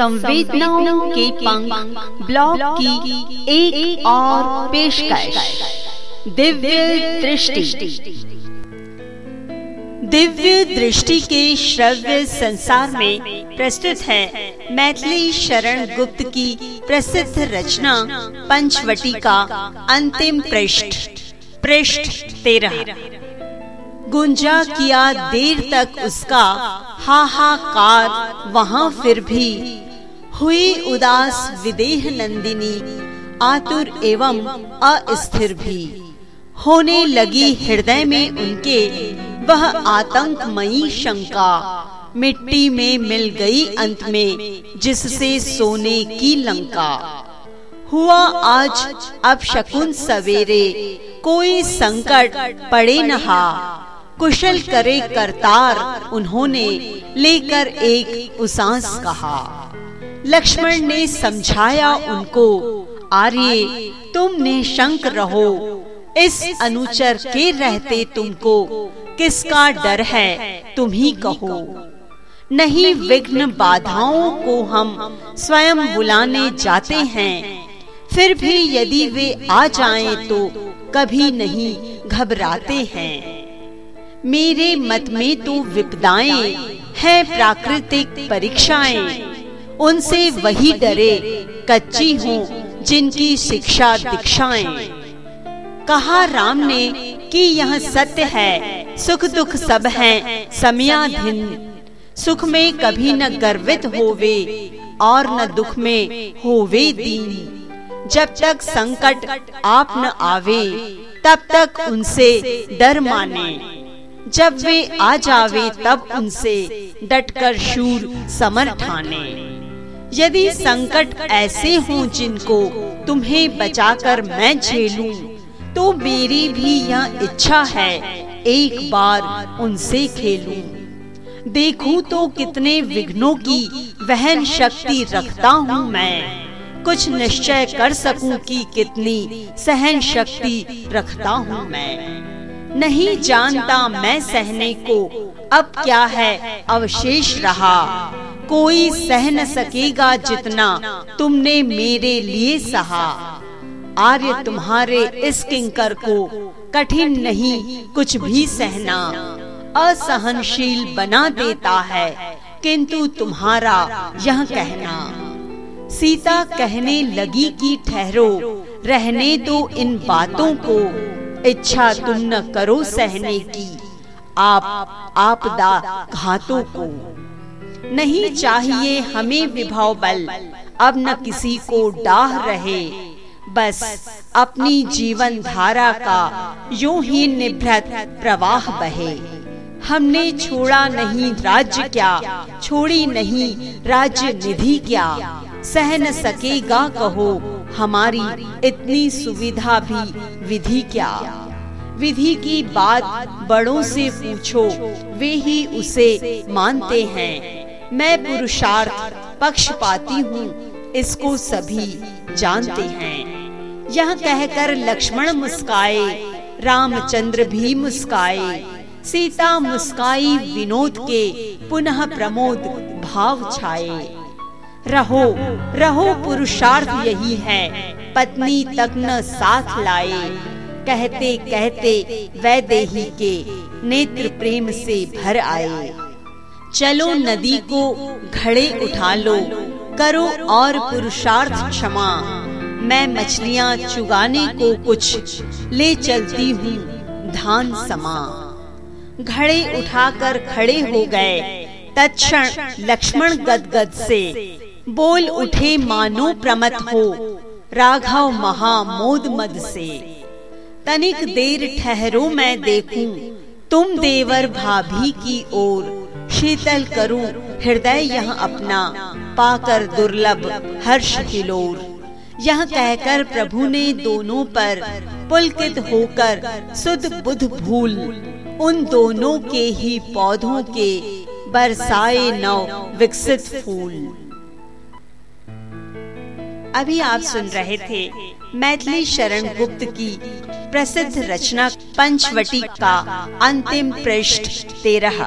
संवेदनाओं के पंख ब्लॉग की एक, एक और पेशकश। दिव्य दृष्टि। दिव्य दृष्टि के श्रव्य संसार में प्रस्तुत है मैथिली शरण गुप्त की प्रसिद्ध रचना पंचवटी का अंतिम पृष्ठ। पृष्ठ तेरह। गुंजा किया देर तक उसका हाहाकार वहाँ फिर भी हुई उदास विदेह नंदिनी, आतुर एवं अस्थिर भी। होने लगी हृदय में उनके वह आतंकमयी शंका मिट्टी में मिल गई अंत में, जिससे सोने की लंका। हुआ आज अब शकुन सवेरे, कोई संकट पड़े नहा। कुशल करे करतार उन्होंने लेकर एक उसास कहा। लक्ष्मण ने समझाया उनको, आर्य तुम निशंक रहो। इस अनुचर के रहते तुमको। किसका डर है, तुम ही कहो। नहीं विघ्न बाधाओं को हम स्वयं बुलाने जाते हैं। फिर भी यदि वे आ जाएँ तो कभी नहीं घबराते हैं। मेरे मत में तो विपदाएँ हैं, प्राकृतिक परीक्षाएँ। उनसे वही डरे कच्ची हूँ जिनकी शिक्षा दीक्षाएँ। कहा राम ने कि यह सत्य है सुख दुख सब हैं समयाधीन सुख में कभी न गर्वित होवे और न दुख में होवे दीन। जब तक संकट आप न आवे तब तक उनसे डर माने। जब वे आ जावे तब उनसे डटकर शूर समर ठाने। यदि संकट ऐसे हों जिनको तुम्हें बचाकर मैं झेलूं, तो मेरी भी यह इच्छा है एक बार उनसे खेलूं। देखूँ तो कितने विघ्नों की वहन शक्ति रखता हूँ मैं। कुछ निश्चय कर सकूँ कि कितनी सहन शक्ति रखता हूँ मैं। नहीं जानता मैं सहने को अब क्या है अवशेष रहा। कोई सह न सकेगा जितना तुमने मेरे लिए सहा। आर्य तुम्हारे इस किंकर को कठिन नहीं, कुछ भी सहना। असहनशील बना देता है, किंतु तुम्हारा यह कहना। सीता कहने लगी कि ठहरो, रहने दो इन बातों को। इच्छा तुम न करो सहने की, आप आपदा घातों को। नहीं चाहिए हमें विभाव बल। अब न किसी को डाह रहे। बस अपनी जीवन धारा का यूँ ही निभृत प्रवाह बहे। हमने छोड़ा नहीं राज्य क्या छोड़ी नहीं राज्य निधि क्या। सह न सकेगा कहो हमारी इतनी सुविधा भी विधि क्या। विधि की बात बड़ों से पूछो वे ही उसे मानते हैं। मैं पुरुषार्थ पक्षपाती हूँ, इसको सभी जानते हैं। यह कहकर लक्ष्मण मुस्काए, रामचंद्र भी मुस्काए, सीता मुस्काई विनोद के पुनः प्रमोद भाव छाए। रहो रहो पुरुषार्थ यही है, पत्नी तक न साथ लाए। कहते कहते वैदेही के नेत्र प्रेम से भर आए। चलो नदी को घड़े उठा लो करो और पुरुषार्थ क्षमा। मैं मछलियाँ चुगाने को कुछ। ले चलती हूँ धान समा। घड़े उठाकर खड़े हो गए। तत्क्षण लक्ष्मण गदगद से बोल उठे मानो प्रमत हो। राघव महामोद मद से। तनिक देर ठहरो मैं देखूँ। तुम देवर भाभी की ओर। शीतल करूँ, हृदय यह अपना, पाकर दुर्लभ, हर्ष किलोर यह कहकर प्रभु ने दोनों पर पुलकित होकर सुध बुध भूल। उन दोनों के ही पौधों के बरसाए नव विकसित फूल। अभी आप सुन रहे थे मैथिली शरण गुप्त की प्रसिद्ध रचना पंचवटी का अंतिम पृष्ठ तेरह।